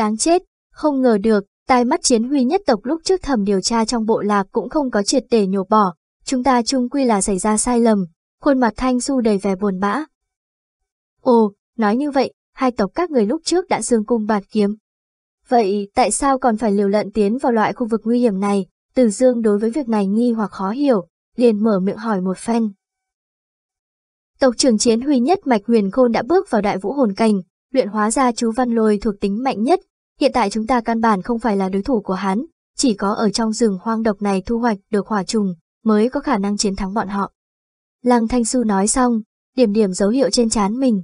đáng chết, không ngờ được, tai mắt chiến huy nhất tộc lúc trước thẩm điều tra trong bộ lạc cũng không có triệt để nhổ bỏ, chúng ta chung quy là xảy ra sai lầm, khuôn mặt thanh su đầy vẻ buồn bã. Ồ, nói như vậy, hai tộc các người lúc trước đã dương cung bạt kiếm. Vậy tại sao còn phải liều lận tiến vào loại khu vực nguy hiểm này? Từ dương đối với việc này nghi hoặc khó hiểu, liền mở miệng hỏi một phen. Tộc trưởng chiến huy nhất mạch huyền khôn đã bước vào đại vũ hồn cảnh, luyện hóa ra chú văn lôi thuộc tính mạnh nhất. Hiện tại chúng ta căn bản không phải là đối thủ của hắn, chỉ có ở trong rừng hoang độc này thu hoạch được hỏa trùng, mới có khả năng chiến thắng bọn họ. Lăng Thanh Su nói xong, điểm điểm dấu hiệu trên trán mình.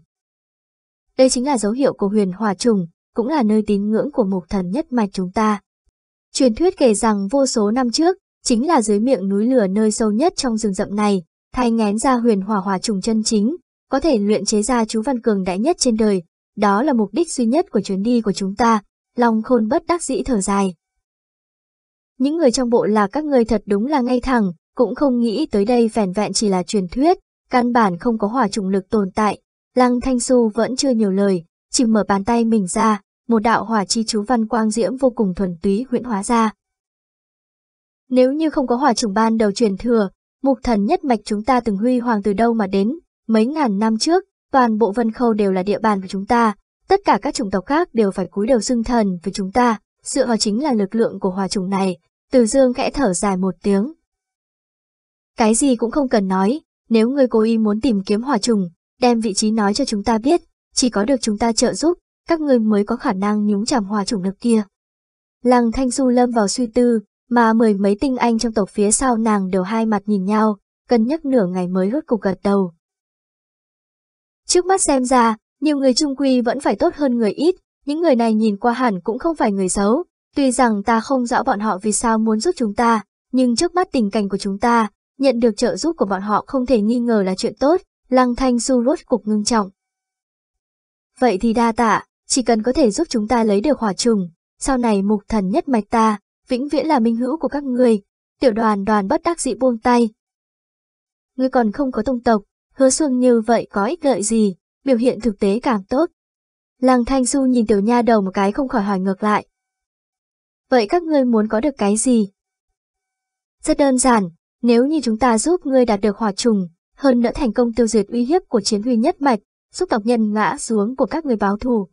Đây chính là dấu hiệu của huyền hỏa trùng, cũng là nơi tín ngưỡng của mục thần nhất mạch chúng ta. Truyền thuyết kể rằng vô số năm trước, chính là dưới miệng núi lửa nơi sâu nhất trong rừng rậm này, thay ngén ra huyền hỏa hỏa trùng chân chính, có thể luyện chế ra chú văn cường đại nhất trên đời. Đó là mục đích duy nhất của chuyến đi của chúng ta, Long khôn bất đắc dĩ thở dài. Những người trong bộ là các người thật đúng là ngay thẳng, cũng không nghĩ tới đây vẻn vẹn chỉ là truyền thuyết, căn bản không có hỏa trùng lực tồn tại. Lăng Thanh Xu vẫn chưa nhiều lời, chỉ mở bàn tay mình ra, một đạo hỏa chi chú văn quang diễm vô cùng thuần túy huyễn hóa ra. Nếu như không có hỏa trùng ban đầu truyền thừa, mục thần nhất mạch chúng ta từng huy hoàng từ đâu mà đến, mấy ngàn năm trước, toàn bộ vân khâu đều là địa bàn của chúng ta, tất cả các chủng tộc khác đều phải cúi đầu xưng thần với chúng ta, dựa vào chính là lực lượng của hòa trùng này, từ dương khẽ thở dài một tiếng. Cái gì cũng không cần nói, nếu người cố ý muốn tìm kiếm hòa trùng, đem vị trí nói cho chúng ta biết, chỉ có được chúng ta trợ giúp, các người mới có khả năng nhúng chàm hòa chủng được kia. Lăng Thanh Du lâm vào suy tư, mà mười mấy tinh anh trong tộc phía sau nàng đều hai mặt nhìn nhau, cân nhắc nửa ngày mới hốt cục gật đầu. Trước mắt xem ra, nhiều người trung quy vẫn phải tốt hơn người ít, những người này nhìn qua hẳn cũng không phải người xấu, tuy rằng ta không rõ bọn họ vì sao muốn giúp chúng ta, nhưng trước mắt tình cảnh của chúng ta, nhận được trợ giúp của bọn họ không thể nghi ngờ là chuyện tốt, Lăng Thanh Du rốt cục ngưng trọng. Vậy thì đa tạ, chỉ cần có thể giúp chúng ta lấy được hỏa trùng, sau này mục thần nhất mạch ta, vĩnh viễn là minh hữu của các người. Tiểu đoàn đoàn bất đắc dĩ buông tay. Ngươi còn không có tông tộc, hứa xuân như vậy có ích lợi gì, biểu hiện thực tế càng tốt. Lăng Thanh Du nhìn tiểu nha đầu một cái không khỏi hỏi ngược lại. Vậy các ngươi muốn có được cái gì? Rất đơn giản, nếu như chúng ta giúp ngươi đạt được hỏa trùng, hơn nữa thành công tiêu diệt uy hiếp của chiến huy nhất mạch, giúp tộc nhân ngã xuống của các người báo thù.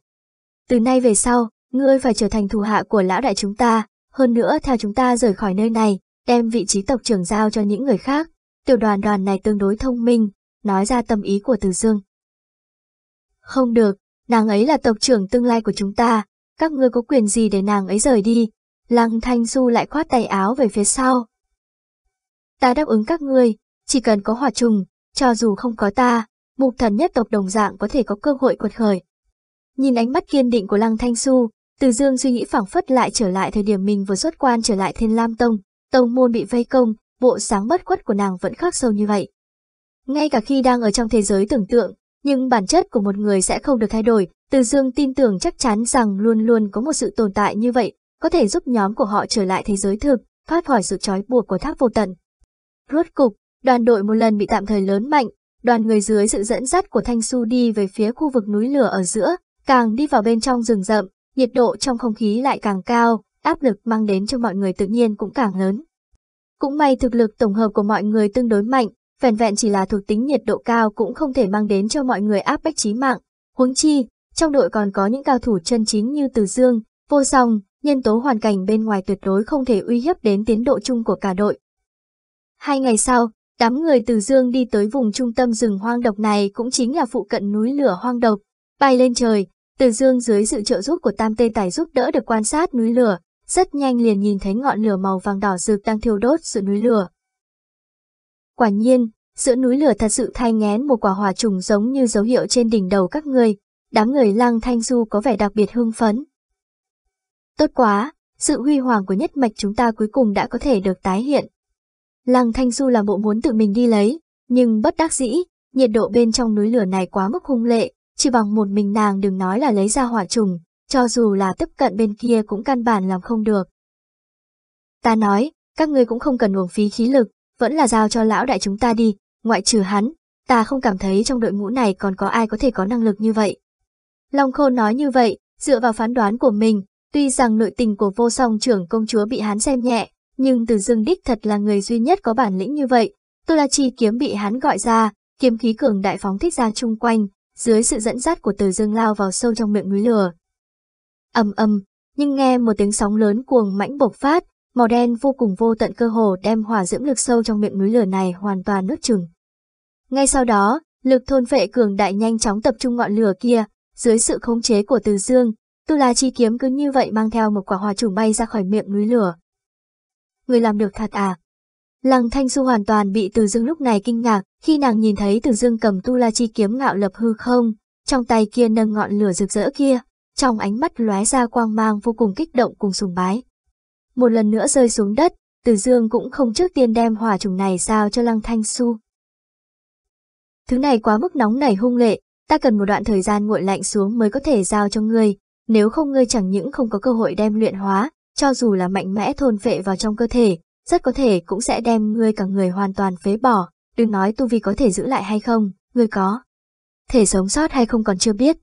Từ nay về sau, ngươi phải trở thành thủ hạ của lão đại chúng ta, hơn nữa theo chúng ta rời khỏi nơi này, đem vị trí tộc trưởng giao cho những người khác. Tiểu đoàn đoàn này tương đối thông minh, nói ra tâm ý của Từ Dương. Không được, nàng ấy là tộc trưởng tương lai của chúng ta, các ngươi có quyền gì để nàng ấy rời đi. Lăng Thanh Du lại khoát tay áo về phía sau. Ta đáp ứng các ngươi, chỉ cần có hòa trùng, cho dù không có ta, mục thần nhất tộc đồng dạng có thể có cơ hội quật khởi. Nhìn ánh mắt kiên định của Lăng Thanh Du, Từ Dương suy nghĩ phảng phất lại trở lại thời điểm mình vừa xuất quan trở lại Thiên Lam Tông, tông môn bị vây công, bộ sáng bất khuất của nàng vẫn khắc sâu như vậy. Ngay cả khi đang ở trong thế giới tưởng tượng, nhưng bản chất của một người sẽ không được thay đổi, Từ Dương tin tưởng chắc chắn rằng luôn luôn có một sự tồn tại như vậy, có thể giúp nhóm của họ trở lại thế giới thực, thoát khỏi sự trói buộc của tháp vô tận. Rốt cục, đoàn đội một lần bị tạm thời lớn mạnh, đoàn người dưới sự dẫn dắt của Thanh Su đi về phía khu vực núi lửa ở giữa, càng đi vào bên trong rừng rậm, nhiệt độ trong không khí lại càng cao, áp lực mang đến cho mọi người tự nhiên cũng càng lớn. Cũng may thực lực tổng hợp của mọi người tương đối mạnh, vẹn vẹn chỉ là thuộc tính nhiệt độ cao cũng không thể mang đến cho mọi người áp bách chí mạng. Huống chi, trong đội còn có những cao thủ chân chính như Từ Dương, Vô Song, nhân tố hoàn cảnh bên ngoài tuyệt đối không thể uy hiếp đến tiến độ chung của cả đội. Hai ngày sau, đám người từ Dương đi tới vùng trung tâm rừng hoang độc này cũng chính là phụ cận núi lửa hoang độc. Bay lên trời, từ Dương dưới sự trợ giúp của Tam Tê Tài giúp đỡ được quan sát núi lửa, rất nhanh liền nhìn thấy ngọn lửa màu vàng đỏ rực đang thiêu đốt giữa núi lửa. Quả nhiên, giữa núi lửa thật sự thay ngén một quả hỏa trùng giống như dấu hiệu trên đỉnh đầu các người, đám người lăng thanh du có vẻ đặc biệt hưng phấn. Tốt quá, sự huy hoàng của nhất mạch chúng ta cuối cùng đã có thể được tái hiện. Lăng Thanh Du là bộ muốn tự mình đi lấy, nhưng bất đắc dĩ, nhiệt độ bên trong núi lửa này quá mức hung lệ, chỉ bằng một mình nàng đừng nói là lấy ra hỏa trùng, cho dù là tiếp cận bên kia cũng căn bản làm không được. Ta nói, các ngươi cũng không cần uổng phí khí lực, vẫn là giao cho lão đại chúng ta đi, ngoại trừ hắn, ta không cảm thấy trong đội ngũ này còn có ai có thể có năng lực như vậy. Long Khôn nói như vậy, dựa vào phán đoán của mình, Tuy rằng nội tình của vô song trưởng công chúa bị hắn xem nhẹ, nhưng từ dương đích thật là người duy nhất có bản lĩnh như vậy. Tô La Chi kiếm bị hắn gọi ra, kiếm khí cường đại phóng thích ra chung quanh, dưới sự dẫn dắt của từ dương lao vào sâu trong miệng núi lửa. ầm ầm, nhưng nghe một tiếng sóng lớn cuồng mãnh bộc phát, màu đen vô cùng vô tận cơ hồ đem hỏa diễm lực sâu trong miệng núi lửa này hoàn toàn nuốt chừng. Ngay sau đó, lực thôn vệ cường đại nhanh chóng tập trung ngọn lửa kia, dưới sự khống chế của Từ Dương, Tu La Chi kiếm cứ như vậy mang theo một quả hỏa trùng bay ra khỏi miệng núi lửa. Người làm được thật à? Lăng Thanh Du hoàn toàn bị Từ Dương lúc này kinh ngạc, khi nàng nhìn thấy Từ Dương cầm Tu La Chi kiếm ngạo lập hư không, trong tay kia nâng ngọn lửa rực rỡ kia, trong ánh mắt lóe ra quang mang vô cùng kích động cùng sùng bái. Một lần nữa rơi xuống đất, Từ Dương cũng không trước tiên đem hỏa trùng này giao cho Lăng Thanh Xu. Thứ này quá mức nóng nảy hung lệ, ta cần một đoạn thời gian nguội lạnh xuống mới có thể giao cho ngươi, nếu không ngươi chẳng những không có cơ hội đem luyện hóa, cho dù là mạnh mẽ thôn phệ vào trong cơ thể, rất có thể cũng sẽ đem ngươi cả người hoàn toàn phế bỏ, đừng nói tu vi có thể giữ lại hay không, ngươi có. Thể sống sót hay không còn chưa biết.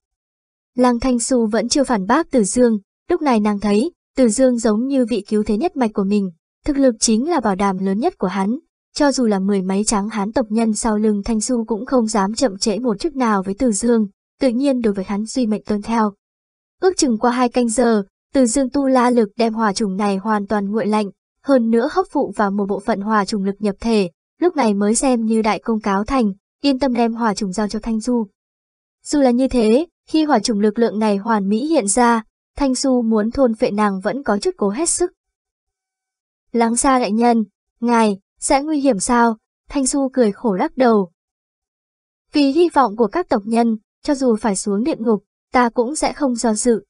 Lăng Thanh Xu vẫn chưa phản bác Từ Dương, lúc này nàng thấy, Tử Dương giống như vị cứu thế nhất mạch của mình, thực lực chính là bảo đảm lớn nhất của hắn, cho dù là mười mấy tráng hán tộc nhân sau lưng Thanh Xu cũng không dám chậm trễ một chút nào với Từ Dương, tự nhiên đối với hắn duy mệnh tuân theo. Ước chừng qua hai canh giờ, Từ Dương tu la lực đem hòa trùng này hoàn toàn nguội lạnh, hơn nữa hấp phụ vào một bộ phận hòa trùng lực nhập thể, lúc này mới xem như đại công cáo thành, yên tâm đem hòa trùng giao cho Thanh Du. Dù là như thế, khi hỏa trùng lực lượng này hoàn mỹ hiện ra, Thanh Du muốn thôn phệ nàng vẫn có chút cố hết sức. Láng xa đại nhân, ngài, sẽ nguy hiểm sao? Thanh Du cười khổ lắc đầu. Vì hy vọng của các tộc nhân, cho dù phải xuống địa ngục, ta cũng sẽ không do dự.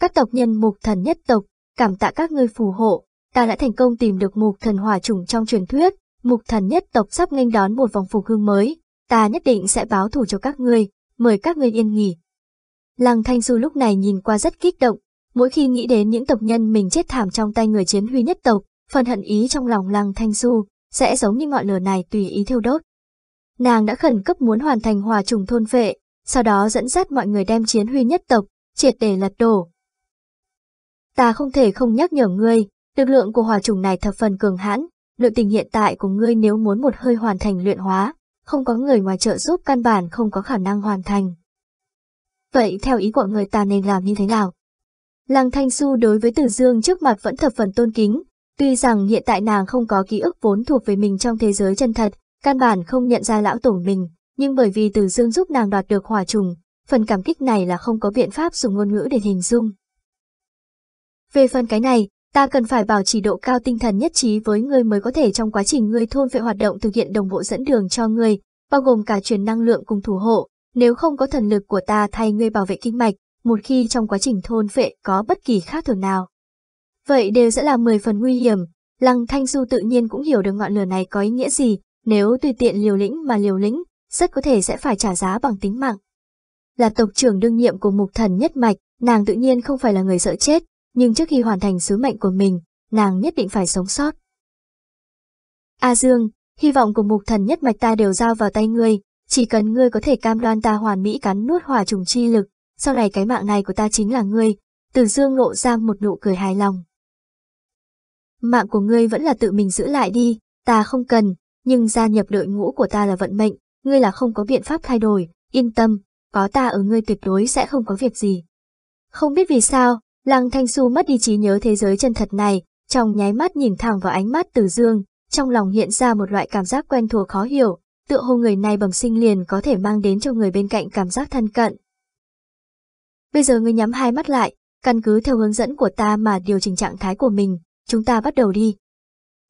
Các tộc nhân mục thần nhất tộc, cảm tạ các ngươi phù hộ, ta đã thành công tìm được mục thần hỏa trùng trong truyền thuyết, mục thần nhất tộc sắp nghênh đón một vòng phục hương mới, ta nhất định sẽ báo thù cho các ngươi, mời các ngươi yên nghỉ. Lăng Thanh Du lúc này nhìn qua rất kích động, mỗi khi nghĩ đến những tộc nhân mình chết thảm trong tay người chiến huy nhất tộc, phần hận ý trong lòng Lăng Thanh Du sẽ giống như ngọn lửa này tùy ý thiêu đốt. Nàng đã khẩn cấp muốn hoàn thành hòa trùng thôn vệ, sau đó dẫn dắt mọi người đem chiến huy nhất tộc, triệt để lật đổ. Ta không thể không nhắc nhở ngươi, lực lượng của hòa trùng này thập phần cường hãn, nội tình hiện tại của ngươi nếu muốn một hơi hoàn thành luyện hóa, không có người ngoài trợ giúp căn bản không có khả năng hoàn thành. Vậy theo ý của người ta nên làm như thế nào? Lăng Thanh Xu đối với Tử Dương trước mặt vẫn thập phần tôn kính, tuy rằng hiện tại nàng không có ký ức vốn thuộc về mình trong thế giới chân thật, căn bản không nhận ra lão tổ mình, nhưng bởi vì Tử Dương giúp nàng đoạt được hỏa trùng, phần cảm kích này là không có biện pháp dùng ngôn ngữ để hình dung. Về phần cái này, ta cần phải bảo trì độ cao tinh thần nhất trí với ngươi mới có thể trong quá trình ngươi thôn vệ hoạt động thực hiện đồng bộ dẫn đường cho ngươi, bao gồm cả truyền năng lượng cùng thủ hộ, nếu không có thần lực của ta thay ngươi bảo vệ kinh mạch, một khi trong quá trình thôn vệ có bất kỳ khác thường nào. Vậy đều sẽ là 10 phần nguy hiểm, Lăng Thanh Du tự nhiên cũng hiểu được ngọn lửa này có ý nghĩa gì, nếu tùy tiện liều lĩnh mà liều lĩnh, rất có thể sẽ phải trả giá bằng tính mạng. Là tộc trưởng đương nhiệm của mục thần nhất mạch, nàng tự nhiên không phải là người sợ chết, nhưng trước khi hoàn thành sứ mệnh của mình, nàng nhất định phải sống sót. A Dương, hy vọng của mục thần nhất mạch ta đều giao vào tay ngươi, chỉ cần ngươi có thể cam đoan ta hoàn mỹ cắn nuốt hòa trùng chi lực, sau này cái mạng này của ta chính là ngươi, từ Dương lộ ra một nụ cười hài lòng. Mạng của ngươi vẫn là tự mình giữ lại đi, ta không cần, nhưng gia nhập đội ngũ của ta là vận mệnh, ngươi là không có biện pháp thay đổi, yên tâm, có ta ở ngươi tuyệt đối sẽ không có việc gì. Không biết vì sao, Lăng Thanh Xu mất đi trí nhớ thế giới chân thật này, trong nháy mắt nhìn thẳng vào ánh mắt Từ Dương, trong lòng hiện ra một loại cảm giác quen thuộc khó hiểu, tựa hồ người này bẩm sinh liền có thể mang đến cho người bên cạnh cảm giác thân cận. Bây giờ ngươi nhắm hai mắt lại, căn cứ theo hướng dẫn của ta mà điều chỉnh trạng thái của mình, chúng ta bắt đầu đi.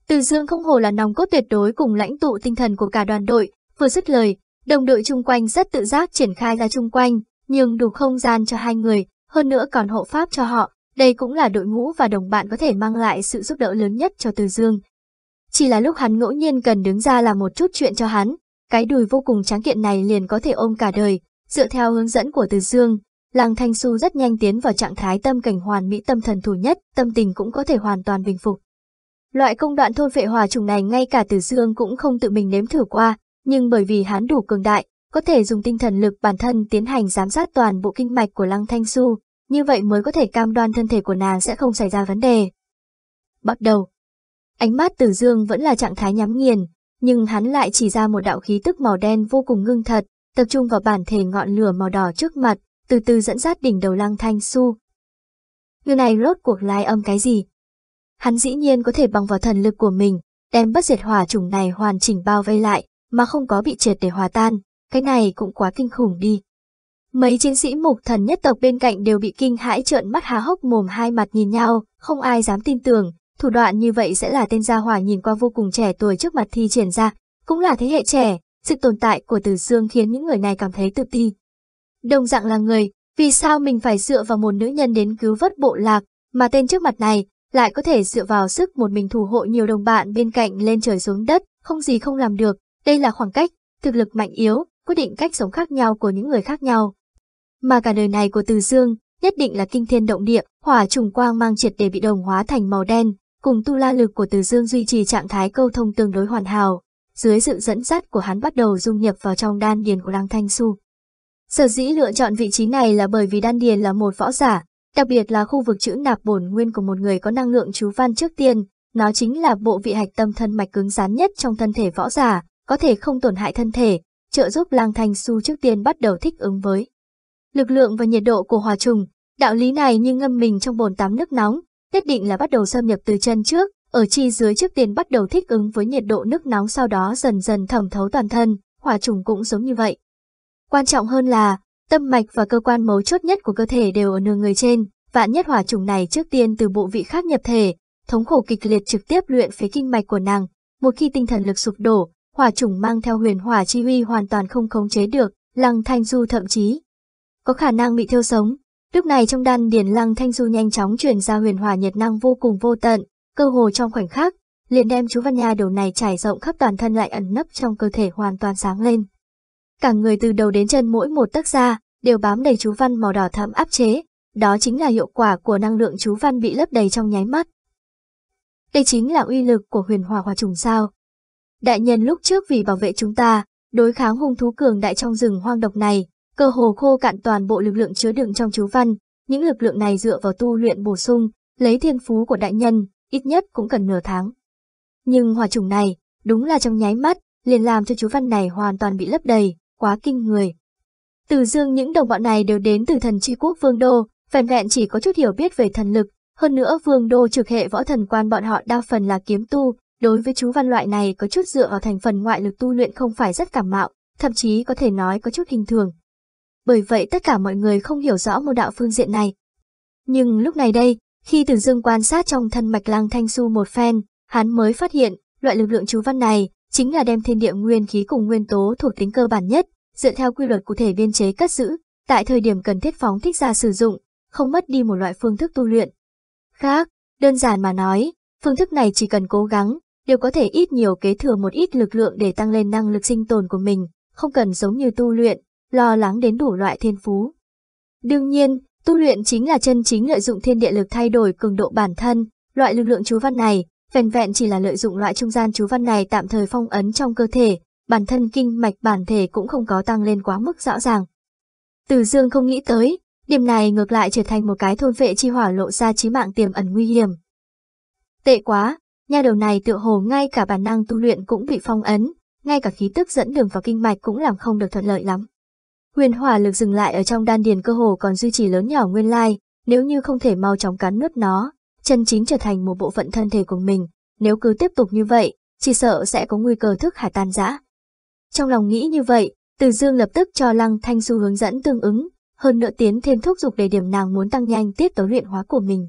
Từ Dương không hồ là nòng cốt tuyệt đối cùng lãnh tụ tinh thần của cả đoàn đội, vừa dứt lời, đồng đội chung quanh rất tự giác triển khai ra chung quanh, nhưng đủ không gian cho hai người, hơn nữa còn hộ pháp cho họ, đây cũng là đội ngũ và đồng bạn có thể mang lại sự giúp đỡ lớn nhất cho Từ Dương. Chỉ là lúc hắn ngẫu nhiên cần đứng ra làm một chút chuyện cho hắn, cái đùi vô cùng tráng kiện này liền có thể ôm cả đời, dựa theo hướng dẫn của Từ Dương. Lăng Thanh Xu rất nhanh tiến vào trạng thái tâm cảnh hoàn mỹ tâm thần thủ nhất, tâm tình cũng có thể hoàn toàn bình phục. Loại công đoạn thôn phệ hòa trùng này ngay cả Từ Dương cũng không tự mình nếm thử qua, nhưng bởi vì hắn đủ cường đại, có thể dùng tinh thần lực bản thân tiến hành giám sát toàn bộ kinh mạch của Lăng Thanh Xu, như vậy mới có thể cam đoan thân thể của nàng sẽ không xảy ra vấn đề. Bắt đầu. Ánh mắt từ Dương vẫn là trạng thái nhắm nghiền, nhưng hắn lại chỉ ra một đạo khí tức màu đen vô cùng ngưng thật, tập trung vào bản thể ngọn lửa màu đỏ trước mặt, từ từ dẫn dắt đỉnh đầu Lăng Thanh Su. Người này rốt cuộc lai âm cái gì? Hắn dĩ nhiên có thể bằng vào thần lực của mình, đem bất diệt hỏa trùng này hoàn chỉnh bao vây lại, mà không có bị triệt để hòa tan, cái này cũng quá kinh khủng đi. Mấy chiến sĩ mục thần nhất tộc bên cạnh đều bị kinh hãi trợn mắt há hốc mồm hai mặt nhìn nhau, không ai dám tin tưởng, thủ đoạn như vậy sẽ là tên gia hỏa nhìn qua vô cùng trẻ tuổi trước mặt thi triển ra, cũng là thế hệ trẻ, sự tồn tại của Từ Dương khiến những người này cảm thấy tự ti. Đồng dạng là người, vì sao mình phải dựa vào một nữ nhân đến cứu vớt bộ lạc, mà tên trước mặt này lại có thể dựa vào sức một mình thủ hộ nhiều đồng bạn bên cạnh lên trời xuống đất, không gì không làm được, đây là khoảng cách, thực lực mạnh yếu, quyết định cách sống khác nhau của những người khác nhau. Mà cả đời này của Từ Dương, nhất định là kinh thiên động địa, hỏa trùng quang mang triệt để bị đồng hóa thành màu đen, cùng tu la lực của Từ Dương duy trì trạng thái câu thông tương đối hoàn hảo. Dưới sự dẫn dắt của hắn bắt đầu dung nhập vào trong đan điền của Lăng Thanh Su. Sở dĩ lựa chọn vị trí này là bởi vì đan điền là một võ giả, đặc biệt là khu vực chữ nạp bổn nguyên của một người có năng lượng chú văn trước tiên, nó chính là bộ vị hạch tâm thân mạch cứng rắn nhất trong thân thể võ giả, có thể không tổn hại thân thể, trợ giúp Lăng Thanh Su trước tiên bắt đầu thích ứng với lực lượng và nhiệt độ của hòa trùng. Đạo lý này như ngâm mình trong bồn tắm nước nóng, nhất định là bắt đầu xâm nhập từ chân trước, ở chi dưới trước tiên bắt đầu thích ứng với nhiệt độ nước nóng sau đó dần dần thẩm thấu toàn thân, hỏa trùng cũng giống như vậy. Quan trọng hơn là, tâm mạch và cơ quan mấu chốt nhất của cơ thể đều ở nửa người trên, vạn nhất hỏa trùng này trước tiên từ bộ vị khác nhập thể, thống khổ kịch liệt trực tiếp luyện phế kinh mạch của nàng, một khi tinh thần lực sụp đổ, hỏa trùng mang theo huyền hỏa chi huy hoàn toàn không khống chế được, Lăng Thanh Du thậm chí có khả năng bị thiêu sống. Lúc này trong đan điền Lăng Thanh Du nhanh chóng truyền ra huyền hỏa nhiệt năng vô cùng vô tận, cơ hồ trong khoảnh khắc, liền đem chú Văn Nha đầu này trải rộng khắp toàn thân lại ẩn nấp trong cơ thể hoàn toàn sáng lên. Cả người từ đầu đến chân mỗi một tấc da đều bám đầy chú văn màu đỏ thẫm áp chế, đó chính là hiệu quả của năng lượng chú văn bị lấp đầy trong nháy mắt. Đây chính là uy lực của huyền hỏa hòa trùng sao. Đại nhân lúc trước vì bảo vệ chúng ta, đối kháng hung thú cường đại trong rừng hoang độc này, cơ hồ khô cạn toàn bộ lực lượng chứa đựng trong chú văn, những lực lượng này dựa vào tu luyện bổ sung, lấy thiên phú của đại nhân, ít nhất cũng cần nửa tháng. Nhưng hỏa trùng này, đúng là trong nháy mắt, liền làm cho chú văn này hoàn toàn bị lấp đầy, quá kinh người. Từ dương những đồng bọn này đều đến từ thần tri quốc vương đô, vẹn vẹn chỉ có chút hiểu biết về thần lực, hơn nữa vương đô trực hệ võ thần quan bọn họ đa phần là kiếm tu, đối với chú văn loại này có chút dựa vào thành phần ngoại lực tu luyện không phải rất cảm mạo, thậm chí có thể nói có chút hình thường. Bởi vậy tất cả mọi người không hiểu rõ một đạo phương diện này. Nhưng lúc này đây, khi Từ Dương quan sát trong thân mạch Lang thanh su một phen, hắn mới phát hiện, loại lực lượng chú văn này, chính là đem thiên địa nguyên khí cùng nguyên tố thuộc tính cơ bản nhất, dựa theo quy luật cụ thể biên chế cất giữ, tại thời điểm cần thiết phóng thích ra sử dụng, không mất đi một loại phương thức tu luyện. Khác, đơn giản mà nói, phương thức này chỉ cần cố gắng, đều có thể ít nhiều kế thừa một ít lực lượng để tăng lên năng lực sinh tồn của mình, không cần giống như tu luyện, lo lắng đến đủ loại thiên phú. Đương nhiên, tu luyện chính là chân chính lợi dụng thiên địa lực thay đổi cường độ bản thân, loại lực lượng chú văn này, vẹn vẹn chỉ là lợi dụng loại trung gian chú văn này tạm thời phong ấn trong cơ thể, bản thân kinh mạch bản thể cũng không có tăng lên quá mức rõ ràng. Từ dương không nghĩ tới, điểm này ngược lại trở thành một cái thôn vệ chi hỏa lộ ra chí mạng tiềm ẩn nguy hiểm. Tệ quá, nha đầu này tựa hồ ngay cả bản năng tu luyện cũng bị phong ấn, ngay cả khí tức dẫn đường vào kinh mạch cũng làm không được thuận lợi lắm. Huyền hỏa lực dừng lại ở trong đan điền cơ hồ còn duy trì lớn nhỏ nguyên lai, nếu như không thể mau chóng cắn nuốt nó, chân chính trở thành một bộ phận thân thể của mình, nếu cứ tiếp tục như vậy, chỉ sợ sẽ có nguy cơ thức hải tan rã. Trong lòng nghĩ như vậy, Từ Dương lập tức cho Lăng Thanh Xu hướng dẫn tương ứng, hơn nữa tiến thêm thúc giục để điểm nàng muốn tăng nhanh tiết tấu luyện hóa của mình.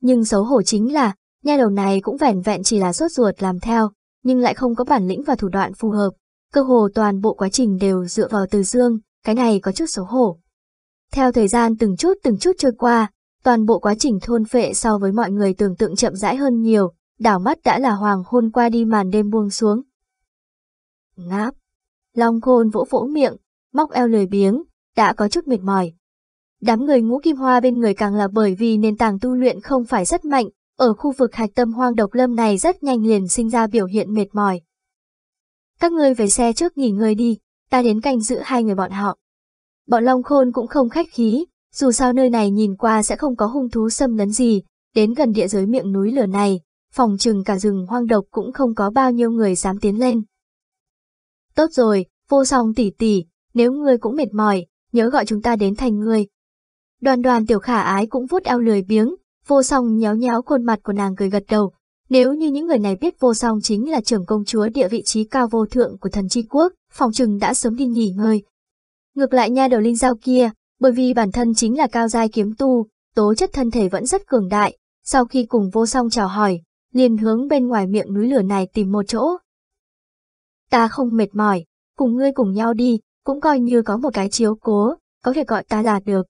Nhưng xấu hổ chính là, nha đầu này cũng vẻn vẹn chỉ là sốt ruột làm theo, nhưng lại không có bản lĩnh và thủ đoạn phù hợp. Cơ hồ toàn bộ quá trình đều dựa vào Từ Dương, cái này có chút xấu hổ. Theo thời gian từng chút từng chút trôi qua, toàn bộ quá trình thôn phệ so với mọi người tưởng tượng chậm rãi hơn nhiều, đảo mắt đã là hoàng hôn qua đi màn đêm buông xuống. Ngáp. Long khôn vỗ vỗ miệng, móc eo lười biếng, đã có chút mệt mỏi. Đám người ngũ kim hoa bên người càng là bởi vì nền tảng tu luyện không phải rất mạnh, ở khu vực hạch tâm hoang độc lâm này rất nhanh liền sinh ra biểu hiện mệt mỏi. Các ngươi về xe trước nghỉ ngơi đi, ta đến canh giữ hai người bọn họ. Bọn Long Khôn cũng không khách khí, dù sao nơi này nhìn qua sẽ không có hung thú xâm lấn gì, đến gần địa giới miệng núi lửa này, phòng trừng cả rừng hoang độc cũng không có bao nhiêu người dám tiến lên. Tốt rồi, vô song tỷ tỷ, nếu ngươi cũng mệt mỏi, nhớ gọi chúng ta đến thành ngươi. Đoàn đoàn tiểu khả ái cũng vuốt eo lười biếng, vô song nhéo nhéo khuôn mặt của nàng cười gật đầu. Nếu như những người này biết vô song chính là trưởng công chúa địa vị trí cao vô thượng của thần chi quốc, phòng trừng đã sớm đi nghỉ ngơi. Ngược lại nha đầu linh dao kia, bởi vì bản thân chính là cao giai kiếm tu, tố chất thân thể vẫn rất cường đại, sau khi cùng vô song chào hỏi, liền hướng bên ngoài miệng núi lửa này tìm một chỗ. Ta không mệt mỏi, cùng ngươi cùng nhau đi, cũng coi như có một cái chiếu cố, có thể gọi ta là được.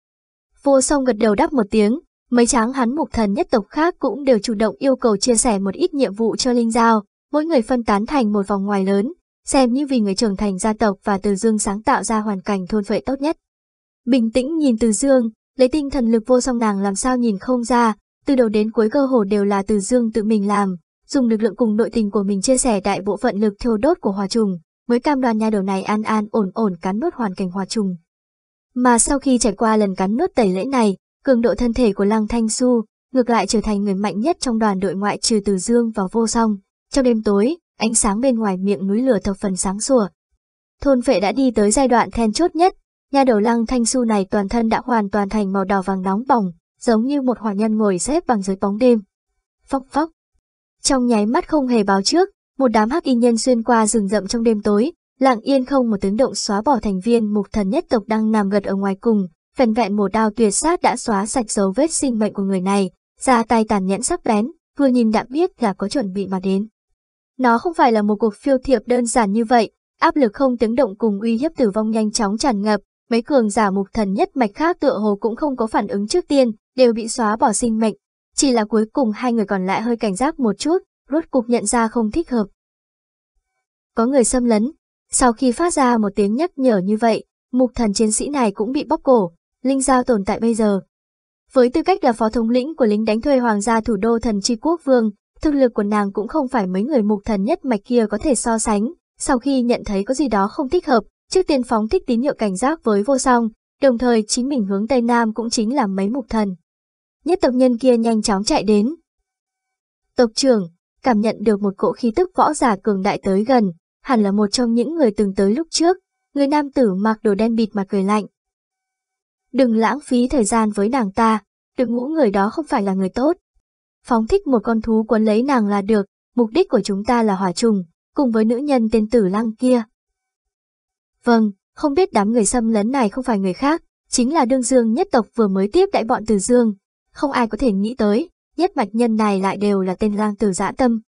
Vô song gật đầu đáp một tiếng, mấy tráng hắn mục thần nhất tộc khác cũng đều chủ động yêu cầu chia sẻ một ít nhiệm vụ cho Linh Giao, mỗi người phân tán thành một vòng ngoài lớn, xem như vì người trưởng thành gia tộc và Từ Dương sáng tạo ra hoàn cảnh thôn vệ tốt nhất. Bình tĩnh nhìn Từ Dương, lấy tinh thần lực vô song nàng làm sao nhìn không ra, từ đầu đến cuối cơ hồ đều là Từ Dương tự mình làm, dùng lực lượng cùng nội tình của mình chia sẻ đại bộ phận lực thiêu đốt của hòa trùng, mới cam đoan nha đầu này an an ổn ổn cắn nuốt hoàn cảnh hòa trùng. Mà sau khi trải qua lần cắn nuốt tẩy lễ này, cường độ thân thể của Lăng Thanh Xu ngược lại trở thành người mạnh nhất trong đoàn đội ngoại trừ Từ Dương và Vô Song. Trong đêm tối, ánh sáng bên ngoài miệng núi lửa thập phần sáng sủa. Thôn vệ đã đi tới giai đoạn then chốt nhất, nha đầu Lăng Thanh su này toàn thân đã hoàn toàn thành màu đỏ vàng nóng bỏng, giống như một hỏa nhân ngồi xếp bằng dưới bóng đêm. Phóc phóc. Trong nháy mắt không hề báo trước, một đám hắc y nhân xuyên qua rừng rậm trong đêm tối, lặng yên không một tiếng động xóa bỏ thành viên mục thần nhất tộc đang nằm gật ở ngoài cùng, phần vẹn một đao tuyệt sát đã xóa sạch dấu vết sinh mệnh của người này, ra tay tàn nhẫn sắc bén, vừa nhìn đã biết là có chuẩn bị mà đến. Nó không phải là một cuộc phiêu thiệp đơn giản như vậy, áp lực không tiếng động cùng uy hiếp tử vong nhanh chóng tràn ngập, mấy cường giả mục thần nhất mạch khác tựa hồ cũng không có phản ứng trước tiên, đều bị xóa bỏ sinh mệnh. Chỉ là cuối cùng hai người còn lại hơi cảnh giác một chút, rốt cục nhận ra không thích hợp. Có người xâm lấn, sau khi phát ra một tiếng nhắc nhở như vậy, mục thần chiến sĩ này cũng bị bóc cổ, linh giao tồn tại bây giờ. Với tư cách là phó thống lĩnh của lính đánh thuê hoàng gia thủ đô thần chi quốc vương, thực lực của nàng cũng không phải mấy người mục thần nhất mạch kia có thể so sánh. Sau khi nhận thấy có gì đó không thích hợp, trước tiên phóng thích tín hiệu cảnh giác với vô song, đồng thời chính mình hướng Tây Nam cũng chính là mấy mục thần. Nhất tộc nhân kia nhanh chóng chạy đến. Tộc trưởng, cảm nhận được một cỗ khí tức võ giả cường đại tới gần, hẳn là một trong những người từng tới lúc trước, người nam tử mặc đồ đen bịt mà cười lạnh. Đừng lãng phí thời gian với nàng ta, được ngũ người đó không phải là người tốt. Phóng thích một con thú quấn lấy nàng là được, mục đích của chúng ta là hỏa trùng, cùng với nữ nhân tên tử lăng kia. Vâng, không biết đám người xâm lấn này không phải người khác, chính là đương dương nhất tộc vừa mới tiếp đãi bọn từ dương. Không ai có thể nghĩ tới, nhất mạch nhân này lại đều là tên lang tử dã tâm.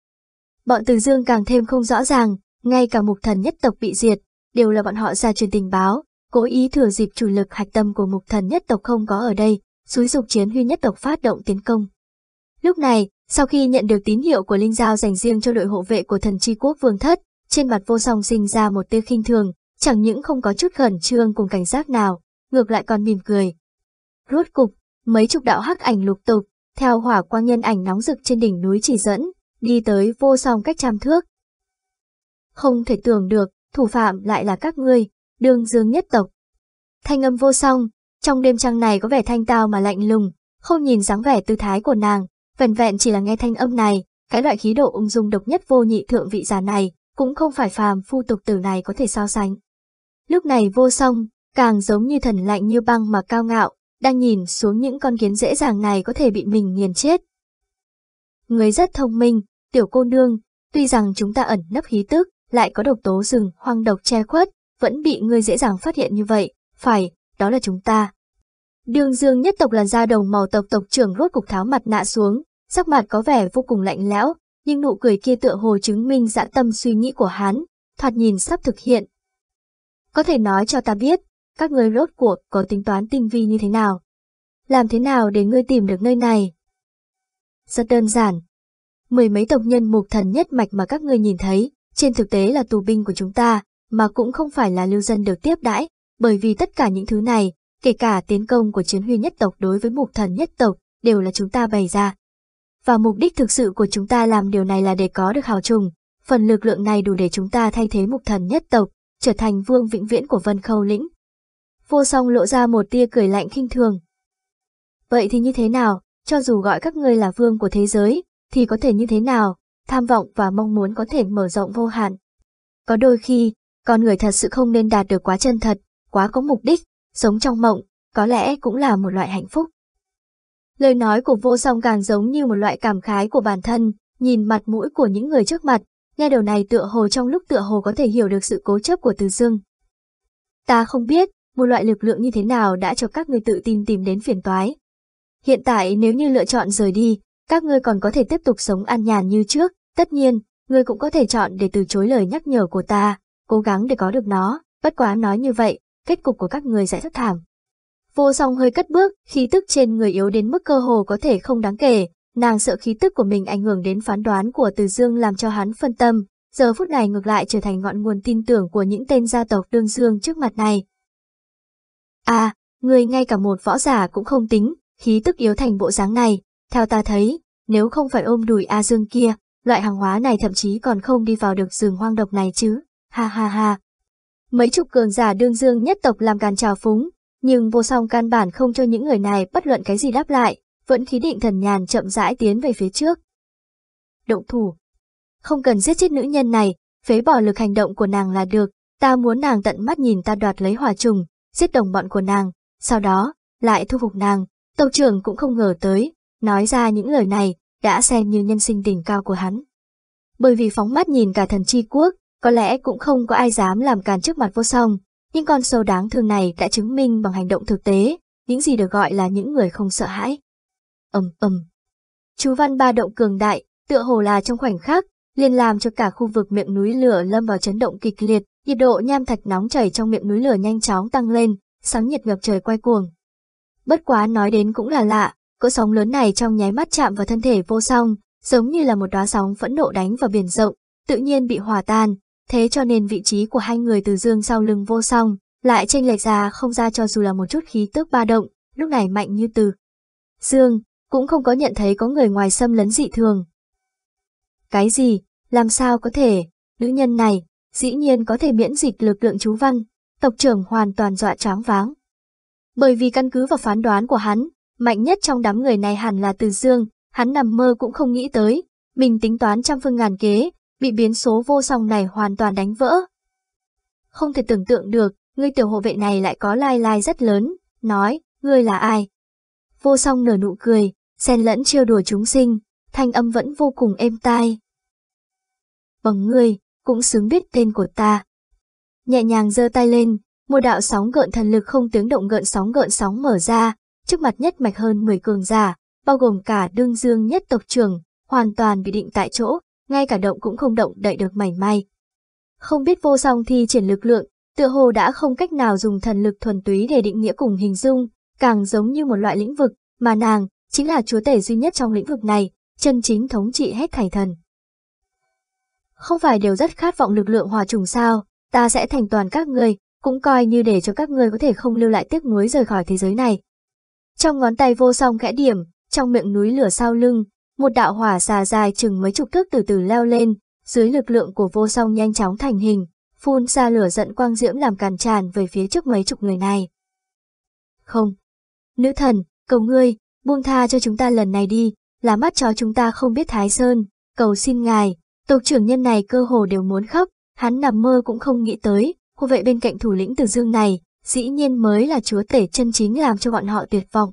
Bọn từ dương càng thêm không rõ ràng, ngay cả mục thần nhất tộc bị diệt, đều là bọn họ ra truyền tình báo, cố ý thừa dịp chủ lực hạch tâm của mục thần nhất tộc không có ở đây, xúi dục chiến huy nhất tộc phát động tiến công. Lúc này, sau khi nhận được tín hiệu của Linh Giao dành riêng cho đội hộ vệ của thần chi quốc vương thất, trên mặt vô song sinh ra một tia khinh thường, chẳng những không có chút khẩn trương cùng cảnh giác nào, ngược lại còn mỉm cười. Rốt cục, mấy chục đạo hắc ảnh lục tục, theo hỏa quang nhân ảnh nóng rực trên đỉnh núi chỉ dẫn, đi tới vô song cách trăm thước. Không thể tưởng được, thủ phạm lại là các ngươi, đương dương nhất tộc. Thanh âm vô song, trong đêm trăng này có vẻ thanh tao mà lạnh lùng, không nhìn dáng vẻ tư thái của nàng, vẹn vẹn chỉ là nghe thanh âm này, cái loại khí độ ung dung độc nhất vô nhị thượng vị giả này, cũng không phải phàm phu tục tử này có thể so sánh. Lúc này vô song, càng giống như thần lạnh như băng mà cao ngạo, đang nhìn xuống những con kiến dễ dàng này có thể bị mình nghiền chết. Người rất thông minh, tiểu cô nương, tuy rằng chúng ta ẩn nấp khí tức, lại có độc tố rừng hoang độc che khuất, vẫn bị ngươi dễ dàng phát hiện như vậy, phải, đó là chúng ta. Đường dương nhất tộc là da đồng màu tộc tộc trưởng rốt cục tháo mặt nạ xuống, sắc mặt có vẻ vô cùng lạnh lẽo, nhưng nụ cười kia tựa hồ chứng minh dã tâm suy nghĩ của hắn, thoạt nhìn sắp thực hiện. Có thể nói cho ta biết, các ngươi rốt cuộc có tính toán tinh vi như thế nào? Làm thế nào để ngươi tìm được nơi này? Rất đơn giản. Mười mấy tộc nhân mục thần nhất mạch mà các ngươi nhìn thấy, trên thực tế là tù binh của chúng ta, mà cũng không phải là lưu dân được tiếp đãi, bởi vì tất cả những thứ này, kể cả tiến công của chiến huy nhất tộc đối với mục thần nhất tộc, đều là chúng ta bày ra. Và mục đích thực sự của chúng ta làm điều này là để có được hào trùng, phần lực lượng này đủ để chúng ta thay thế mục thần nhất tộc, trở thành vương vĩnh viễn của Vân Khâu lĩnh. Vô song lộ ra một tia cười lạnh khinh thường. Vậy thì như thế nào, cho dù gọi các ngươi là vương của thế giới, thì có thể như thế nào, tham vọng và mong muốn có thể mở rộng vô hạn. Có đôi khi, con người thật sự không nên đạt được quá chân thật, quá có mục đích, sống trong mộng, có lẽ cũng là một loại hạnh phúc. Lời nói của vô song càng giống như một loại cảm khái của bản thân, nhìn mặt mũi của những người trước mặt, nghe điều này tựa hồ trong lúc tựa hồ có thể hiểu được sự cố chấp của Từ Dương. Ta không biết, một loại lực lượng như thế nào đã cho các người tự tin tìm đến phiền toái. Hiện tại nếu như lựa chọn rời đi, các ngươi còn có thể tiếp tục sống an nhàn như trước, tất nhiên, ngươi cũng có thể chọn để từ chối lời nhắc nhở của ta, cố gắng để có được nó, bất quá nói như vậy, kết cục của các người sẽ rất thảm. Vô song hơi cất bước, khí tức trên người yếu đến mức cơ hồ có thể không đáng kể, nàng sợ khí tức của mình ảnh hưởng đến phán đoán của Từ Dương làm cho hắn phân tâm, giờ phút này ngược lại trở thành ngọn nguồn tin tưởng của những tên gia tộc đương dương trước mặt này. À, người ngay cả một võ giả cũng không tính, khí tức yếu thành bộ dáng này, theo ta thấy, nếu không phải ôm đùi A Dương kia, loại hàng hóa này thậm chí còn không đi vào được rừng hoang độc này chứ, ha ha ha. Mấy chục cường giả đương dương nhất tộc làm càn trào phúng, nhưng vô song căn bản không cho những người này bất luận cái gì đáp lại, vẫn khí định thần nhàn chậm rãi tiến về phía trước. Động thủ. Không cần giết chết nữ nhân này, phế bỏ lực hành động của nàng là được, ta muốn nàng tận mắt nhìn ta đoạt lấy hỏa trùng, giết đồng bọn của nàng, sau đó, lại thu phục nàng. Tộc trưởng cũng không ngờ tới, nói ra những lời này, đã xem như nhân sinh đỉnh cao của hắn. Bởi vì phóng mắt nhìn cả thần chi quốc, có lẽ cũng không có ai dám làm càn trước mặt vô song, nhưng con sâu đáng thương này đã chứng minh bằng hành động thực tế, những gì được gọi là những người không sợ hãi. ầm ầm. Chú văn ba động cường đại, tựa hồ là trong khoảnh khắc, liền làm cho cả khu vực miệng núi lửa lâm vào chấn động kịch liệt, nhiệt độ nham thạch nóng chảy trong miệng núi lửa nhanh chóng tăng lên, sóng nhiệt ngập trời quay cuồng. Bất quá nói đến cũng là lạ, cỡ sóng lớn này trong nháy mắt chạm vào thân thể vô song, giống như là một đóa sóng phẫn nộ đánh vào biển rộng, tự nhiên bị hòa tan, thế cho nên vị trí của hai người từ dương sau lưng vô song, lại tranh lệch ra không ra cho dù là một chút khí tức ba động, lúc này mạnh như từ. Dương, cũng không có nhận thấy có người ngoài xâm lấn dị thường. Cái gì, làm sao có thể, nữ nhân này, dĩ nhiên có thể miễn dịch lực lượng chú văn, tộc trưởng hoàn toàn dọa choáng váng. Bởi vì căn cứ vào phán đoán của hắn, mạnh nhất trong đám người này hẳn là Từ Dương, hắn nằm mơ cũng không nghĩ tới, mình tính toán trăm phương ngàn kế, bị biến số vô song này hoàn toàn đánh vỡ. Không thể tưởng tượng được, người tiểu hộ vệ này lại có lai lai rất lớn, nói, ngươi là ai? Vô song nở nụ cười, xen lẫn trêu đùa chúng sinh, thanh âm vẫn vô cùng êm tai. Bằng ngươi, cũng xứng biết tên của ta. Nhẹ nhàng giơ tay lên, một đạo sóng gợn thần lực không tiếng động gợn sóng gợn sóng mở ra, trước mặt nhất mạch hơn 10 cường giả, bao gồm cả đương dương nhất tộc trưởng, hoàn toàn bị định tại chỗ, ngay cả động cũng không động đậy được mảy may. Không biết vô song thi triển lực lượng, tựa hồ đã không cách nào dùng thần lực thuần túy để định nghĩa cùng hình dung, càng giống như một loại lĩnh vực, mà nàng, chính là chúa tể duy nhất trong lĩnh vực này, chân chính thống trị hết thảy thần. Không phải đều rất khát vọng lực lượng hòa trùng sao, ta sẽ thành toàn các người, cũng coi như để cho các người có thể không lưu lại tiếc nuối rời khỏi thế giới này. Trong ngón tay vô song khẽ điểm, trong miệng núi lửa sau lưng, một đạo hỏa xà dài chừng mấy chục thước từ từ leo lên, dưới lực lượng của vô song nhanh chóng thành hình, phun ra lửa giận quang diễm làm càn tràn về phía trước mấy chục người này. Không. Nữ thần, cầu ngươi, buông tha cho chúng ta lần này đi, là mắt chó chúng ta không biết Thái Sơn, cầu xin ngài, tộc trưởng nhân này cơ hồ đều muốn khóc, hắn nằm mơ cũng không nghĩ tới, cô vệ bên cạnh thủ lĩnh từ dương này, dĩ nhiên mới là chúa tể chân chính làm cho bọn họ tuyệt vọng.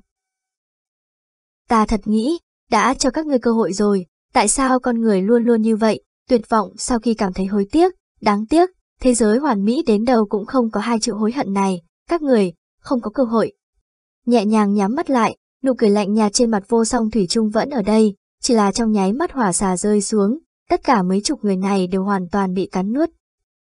Ta thật nghĩ, đã cho các ngươi cơ hội rồi, tại sao con người luôn luôn như vậy, tuyệt vọng sau khi cảm thấy hối tiếc, đáng tiếc, thế giới hoàn mỹ đến đâu cũng không có hai chữ hối hận này, các người, không có cơ hội. Nhẹ nhàng nhắm mắt lại, nụ cười lạnh nhạt trên mặt vô song thủy trung vẫn ở đây, chỉ là trong nháy mắt hỏa xà rơi xuống, tất cả mấy chục người này đều hoàn toàn bị cắn nuốt.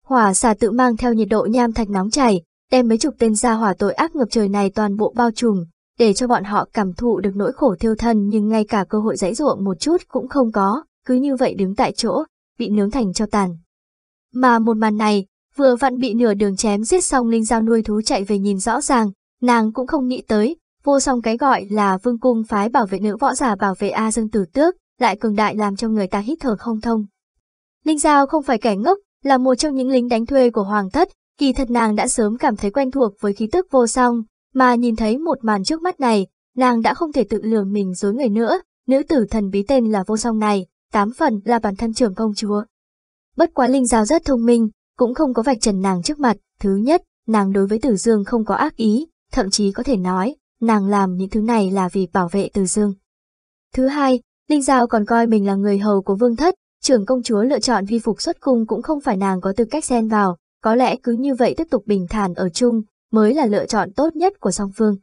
Hỏa xà tự mang theo nhiệt độ nham thạch nóng chảy, đem mấy chục tên gia hỏa tội ác ngập trời này toàn bộ bao trùm, để cho bọn họ cảm thụ được nỗi khổ thiêu thân nhưng ngay cả cơ hội dãy ruộng một chút cũng không có, cứ như vậy đứng tại chỗ, bị nướng thành cho tàn. Mà một màn này, vừa vặn bị nửa đường chém giết xong Linh Giao nuôi thú chạy về nhìn rõ ràng, nàng cũng không nghĩ tới, vô song cái gọi là vương cung phái bảo vệ nữ võ giả bảo vệ A Dương Tử Tước, lại cường đại làm cho người ta hít thở không thông. Linh Giao không phải kẻ ngốc, là một trong những lính đánh thuê của Hoàng thất, kỳ thật nàng đã sớm cảm thấy quen thuộc với khí tức vô song, mà nhìn thấy một màn trước mắt này, nàng đã không thể tự lừa mình dối người nữa, nữ tử thần bí tên là vô song này, tám phần là bản thân trưởng công chúa. Bất quá Linh Giao rất thông minh, cũng không có vạch trần nàng trước mặt, thứ nhất, nàng đối với Tử Dương không có ác ý, thậm chí có thể nói, nàng làm những thứ này là vì bảo vệ Tử Dương. Thứ hai, Linh Giao còn coi mình là người hầu của vương thất, trưởng công chúa lựa chọn vi phục xuất cung cũng không phải nàng có tư cách xen vào, có lẽ cứ như vậy tiếp tục bình thản ở chung, mới là lựa chọn tốt nhất của song phương.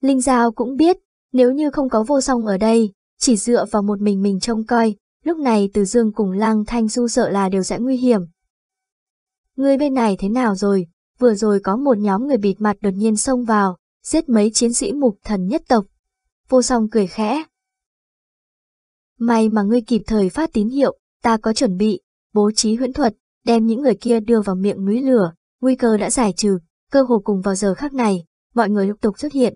Linh Giao cũng biết, nếu như không có vô song ở đây, chỉ dựa vào một mình mình trông coi, lúc này Từ Dương cùng Lăng Thanh Du sợ là đều sẽ nguy hiểm. Người bên này thế nào rồi? Vừa rồi có một nhóm người bịt mặt đột nhiên xông vào, giết mấy chiến sĩ mục thần nhất tộc. Vô song cười khẽ. May mà ngươi kịp thời phát tín hiệu, ta có chuẩn bị, bố trí huyễn thuật, đem những người kia đưa vào miệng núi lửa, nguy cơ đã giải trừ, cơ hồ cùng vào giờ khác này, mọi người lục tục xuất hiện.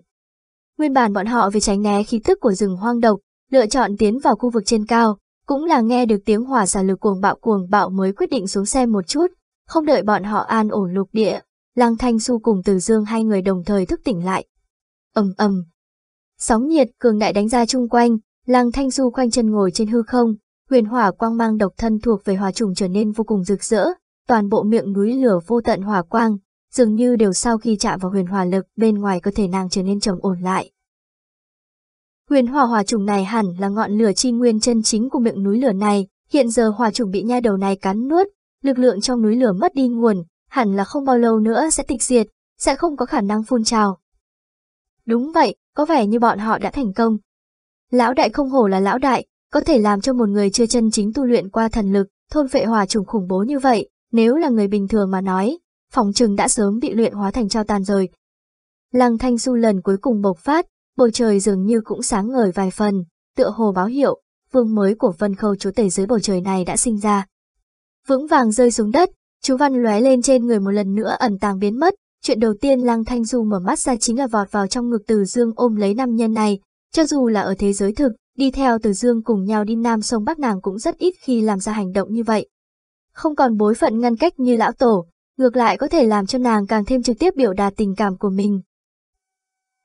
Nguyên bản bọn họ vì tránh né khí tức của rừng hoang độc, lựa chọn tiến vào khu vực trên cao, cũng là nghe được tiếng hỏa xả lực cuồng bạo cuồng bạo mới quyết định xuống xem một chút, không đợi bọn họ an ổn lục địa, Lăng Thanh Xu cùng Từ Dương hai người đồng thời thức tỉnh lại. ầm ầm, sóng nhiệt cường đại đánh ra chung quanh, Lăng Thanh Du khoanh chân ngồi trên hư không, huyền hỏa quang mang độc thân thuộc về hòa trùng trở nên vô cùng rực rỡ, toàn bộ miệng núi lửa vô tận hỏa quang, dường như đều sau khi chạm vào huyền Hòa lực bên ngoài cơ thể nàng trở nên trầm ổn lại. Huyền hỏa hỏa trùng này hẳn là ngọn lửa chi nguyên chân chính của miệng núi lửa này, hiện giờ hỏa trùng bị nha đầu này cắn nuốt, lực lượng trong núi lửa mất đi nguồn, hẳn là không bao lâu nữa sẽ tịch diệt, sẽ không có khả năng phun trào. Đúng vậy, có vẻ như bọn họ đã thành công. Lão đại không hổ là lão đại, có thể làm cho một người chưa chân chính tu luyện qua thần lực, thôn phệ hỏa trùng khủng bố như vậy, nếu là người bình thường mà nói, phòng trừng đã sớm bị luyện hóa thành cho tàn rồi. Lăng thanh Du lần cuối cùng bộc phát, bầu trời dường như cũng sáng ngời vài phần, tựa hồ báo hiệu, vương mới của vân khâu chúa tể dưới bầu trời này đã sinh ra. Vững vàng rơi xuống đất, chú văn lóe lên trên người một lần nữa ẩn tàng biến mất, chuyện đầu tiên Lăng Thanh Du mở mắt ra chính là vọt vào trong ngực Từ Dương ôm lấy nam nhân này, cho dù là ở thế giới thực, đi theo Từ Dương cùng nhau đi Nam sông Bắc nàng cũng rất ít khi làm ra hành động như vậy. Không còn bối phận ngăn cách như lão tổ, ngược lại có thể làm cho nàng càng thêm trực tiếp biểu đạt tình cảm của mình.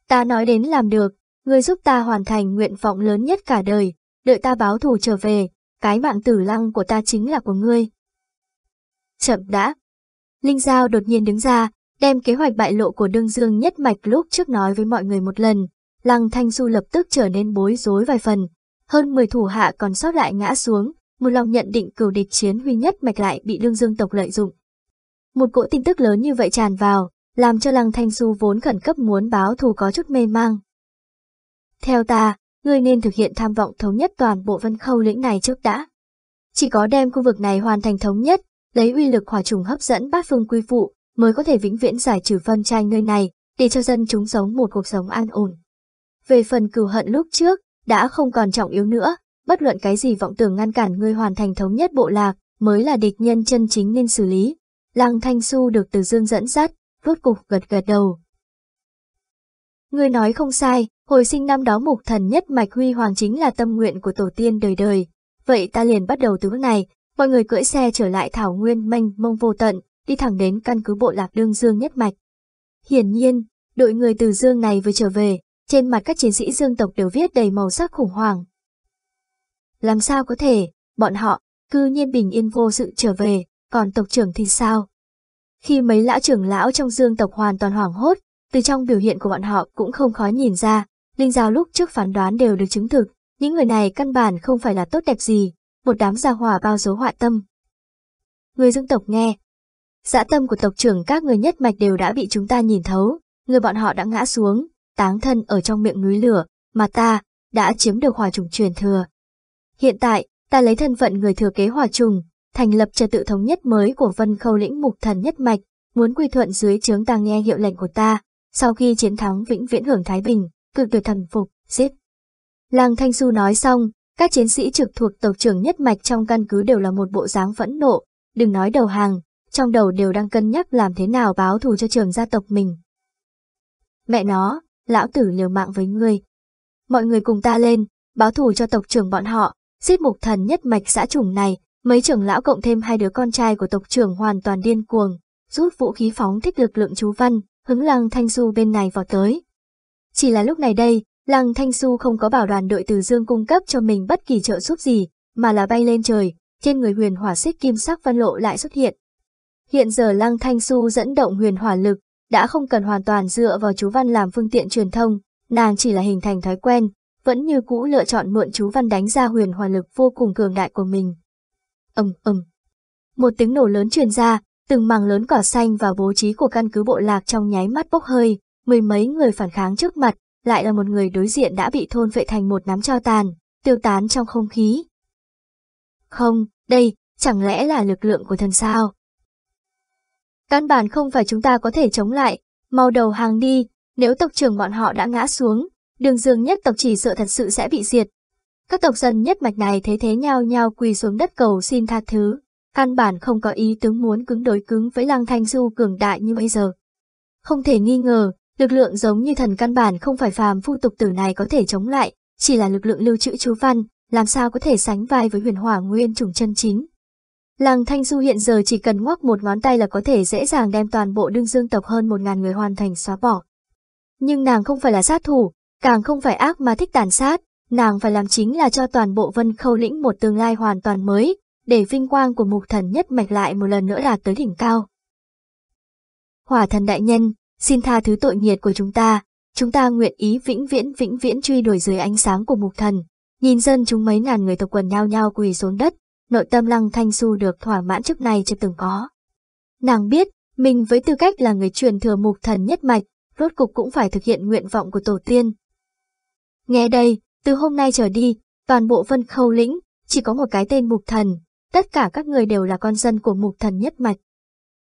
Ta nói đến làm được, ngươi giúp ta hoàn thành nguyện vọng lớn nhất cả đời, đợi ta báo thù trở về, cái mạng tử lăng của ta chính là của ngươi. Chậm đã. Linh Giao đột nhiên đứng ra, đem kế hoạch bại lộ của đương dương nhất mạch lúc trước nói với mọi người một lần. Lăng Thanh Du lập tức trở nên bối rối vài phần. Hơn 10 thủ hạ còn sót lại ngã xuống, một lòng nhận định cửu địch chiến huy nhất mạch lại bị đương dương tộc lợi dụng. Một cỗ tin tức lớn như vậy tràn vào, làm cho Lăng Thanh xu vốn khẩn cấp muốn báo thù có chút mê mang. Theo ta, ngươi nên thực hiện tham vọng thống nhất toàn bộ vân khâu lĩnh này trước đã. Chỉ có đem khu vực này hoàn thành thống nhất, lấy uy lực hỏa trùng hấp dẫn bát phương quy phụ, mới có thể vĩnh viễn giải trừ phân tranh nơi này, để cho dân chúng sống một cuộc sống an ổn. Về phần cừu hận lúc trước, đã không còn trọng yếu nữa, bất luận cái gì vọng tưởng ngăn cản ngươi hoàn thành thống nhất bộ lạc, mới là địch nhân chân chính nên xử lý. Lăng Thanh Su được Từ Dương dẫn dắt, rốt cục gật gật đầu. Ngươi nói không sai, hồi sinh năm đó mục thần nhất mạch huy hoàng chính là tâm nguyện của tổ tiên đời đời. Vậy ta liền bắt đầu từ bước này, mọi người cưỡi xe trở lại thảo nguyên mênh mông vô tận, đi thẳng đến căn cứ bộ lạc đương dương nhất mạch. Hiển nhiên, đội người từ dương này vừa trở về, trên mặt các chiến sĩ dương tộc đều viết đầy màu sắc khủng hoảng. Làm sao có thể, bọn họ, cư nhiên bình yên vô sự trở về, còn tộc trưởng thì sao? Khi mấy lão trưởng lão trong dương tộc hoàn toàn hoảng hốt, từ trong biểu hiện của bọn họ cũng không khó nhìn ra, Linh Giao lúc trước phán đoán đều được chứng thực, những người này căn bản không phải là tốt đẹp gì, một đám gia hỏa bao dấu họa tâm. Người dương tộc nghe, dã tâm của tộc trưởng các người nhất mạch đều đã bị chúng ta nhìn thấu, người bọn họ đã ngã xuống, táng thân ở trong miệng núi lửa, mà ta, đã chiếm được hòa trùng truyền thừa. Hiện tại, ta lấy thân phận người thừa kế hòa trùng, thành lập trật tự thống nhất mới của vân khâu lĩnh mục thần nhất mạch, muốn quy thuận dưới trướng ta nghe hiệu lệnh của ta, sau khi chiến thắng vĩnh viễn hưởng Thái Bình, cực tuyệt thần phục, giết. Làng Thanh du nói xong, các chiến sĩ trực thuộc tộc trưởng nhất mạch trong căn cứ đều là một bộ dáng phẫn nộ, đừng nói đầu hàng, trong đầu đều đang cân nhắc làm thế nào báo thù cho trường gia tộc mình. Mẹ nó, lão tử liều mạng với ngươi. Mọi người cùng ta lên, báo thù cho tộc trưởng bọn họ, giết mục thần nhất mạch xã trùng này, mấy trưởng lão cộng thêm hai đứa con trai của tộc trưởng hoàn toàn điên cuồng, rút vũ khí phóng thích lực lượng chú văn, hứng lăng thanh du bên này vào tới. Chỉ là lúc này đây, Lăng Thanh du không có bảo đoàn đội Từ Dương cung cấp cho mình bất kỳ trợ giúp gì, mà là bay lên trời, trên người huyền hỏa xích kim sắc văn lộ lại xuất hiện. Hiện giờ Lăng Thanh du dẫn động huyền hỏa lực, đã không cần hoàn toàn dựa vào chú văn làm phương tiện truyền thông, nàng chỉ là hình thành thói quen, vẫn như cũ lựa chọn mượn chú văn đánh ra huyền hỏa lực vô cùng cường đại của mình. Ầm ầm. Một tiếng nổ lớn truyền ra, từng mảng lớn cỏ xanh và bố trí của căn cứ bộ lạc trong nháy mắt bốc hơi, mười mấy người phản kháng trước mặt, lại là một người đối diện đã bị thôn vệ thành một nắm cho tàn, tiêu tán trong không khí. Không, đây, chẳng lẽ là lực lượng của thần sao? Căn bản không phải chúng ta có thể chống lại, mau đầu hàng đi, nếu tộc trưởng bọn họ đã ngã xuống, đường dương nhất tộc chỉ sợ thật sự sẽ bị diệt. Các tộc dân nhất mạch này thế thế nhau nhau quỳ xuống đất cầu xin tha thứ, căn bản không có ý tướng muốn cứng đối cứng với lăng thanh du cường đại như bây giờ. Không thể nghi ngờ, lực lượng giống như thần căn bản không phải phàm phu tục tử này có thể chống lại, chỉ là lực lượng lưu trữ chú văn, làm sao có thể sánh vai với huyền hỏa nguyên trùng chân chính. Lăng Thanh Du hiện giờ chỉ cần ngoắc một ngón tay là có thể dễ dàng đem toàn bộ đương dương tộc hơn một ngàn người hoàn thành xóa bỏ. Nhưng nàng không phải là sát thủ, càng không phải ác mà thích tàn sát, nàng phải làm chính là cho toàn bộ vân khâu lĩnh một tương lai hoàn toàn mới, để vinh quang của mục thần nhất mạch lại một lần nữa đạt tới đỉnh cao. Hỏa thần đại nhân, xin tha thứ tội nghiệt của chúng ta, chúng ta nguyện ý vĩnh viễn vĩnh viễn truy đuổi dưới ánh sáng của mục thần. Nhìn dân chúng mấy ngàn người tộc quần nhau nhau quỳ xuống đất, nội tâm lăng thanh su được thỏa mãn trước này chưa từng có. Nàng biết, mình với tư cách là người truyền thừa mục thần nhất mạch, rốt cục cũng phải thực hiện nguyện vọng của tổ tiên. Nghe đây, từ hôm nay trở đi, toàn bộ vân khâu lĩnh, chỉ có một cái tên mục thần, tất cả các người đều là con dân của mục thần nhất mạch.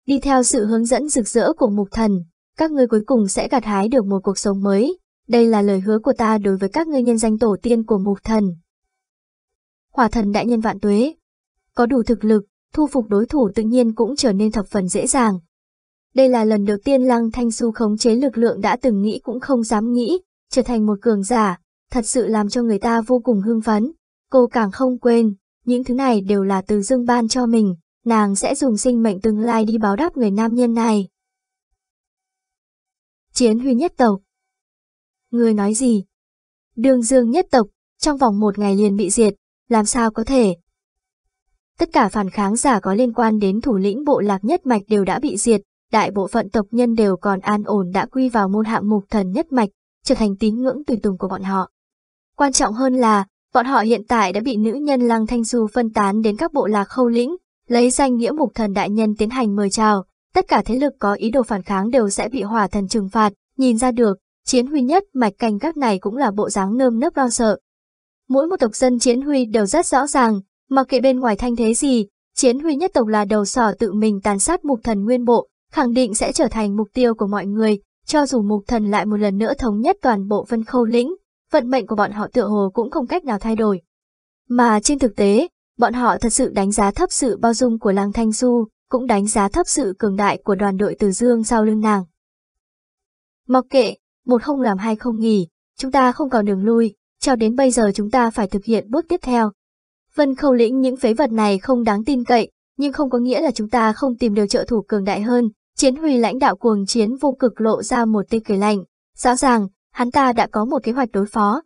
Đi theo sự hướng dẫn rực rỡ của mục thần, các ngươi cuối cùng sẽ gặt hái được một cuộc sống mới, đây là lời hứa của ta đối với các ngươi nhân danh tổ tiên của mục thần. Hỏa thần đại nhân vạn tuế, có đủ thực lực, thu phục đối thủ tự nhiên cũng trở nên thập phần dễ dàng. Đây là lần đầu tiên Lăng Thanh Xu khống chế lực lượng đã từng nghĩ cũng không dám nghĩ, trở thành một cường giả, thật sự làm cho người ta vô cùng hưng phấn. Cô càng không quên, những thứ này đều là từ dương ban cho mình, nàng sẽ dùng sinh mệnh tương lai đi báo đáp người nam nhân này. Chiến huy nhất tộc Người nói gì? Đường dương nhất tộc, trong vòng một ngày liền bị diệt, làm sao có thể? Tất cả phản kháng giả có liên quan đến thủ lĩnh bộ lạc nhất mạch đều đã bị diệt, đại bộ phận tộc nhân đều còn an ổn đã quy vào môn hạng mục thần nhất mạch, trở thành tín ngưỡng tùy tùng của bọn họ. Quan trọng hơn là, bọn họ hiện tại đã bị nữ nhân Lăng Thanh Du phân tán đến các bộ lạc khâu lĩnh, lấy danh nghĩa mục thần đại nhân tiến hành mời chào, tất cả thế lực có ý đồ phản kháng đều sẽ bị hỏa thần trừng phạt, nhìn ra được, chiến huy nhất mạch canh các này cũng là bộ dáng nơm nớp lo sợ. Mỗi một tộc dân chiến huy đều rất rõ ràng, mặc kệ bên ngoài thanh thế gì, chiến huy nhất tộc là đầu sỏ tự mình tàn sát mục thần nguyên bộ, khẳng định sẽ trở thành mục tiêu của mọi người, cho dù mục thần lại một lần nữa thống nhất toàn bộ vân khâu lĩnh, vận mệnh của bọn họ tựa hồ cũng không cách nào thay đổi. Mà trên thực tế, bọn họ thật sự đánh giá thấp sự bao dung của Lăng Thanh Du, cũng đánh giá thấp sự cường đại của đoàn đội Từ Dương sau lưng nàng. Mặc kệ, một không làm hai không nghỉ, chúng ta không còn đường lui, cho đến bây giờ chúng ta phải thực hiện bước tiếp theo. Vân khâu lĩnh những phế vật này không đáng tin cậy, nhưng không có nghĩa là chúng ta không tìm được trợ thủ cường đại hơn. Chiến huy lãnh đạo cuồng chiến vô cực lộ ra một tia cười lạnh. Rõ ràng, hắn ta đã có một kế hoạch đối phó,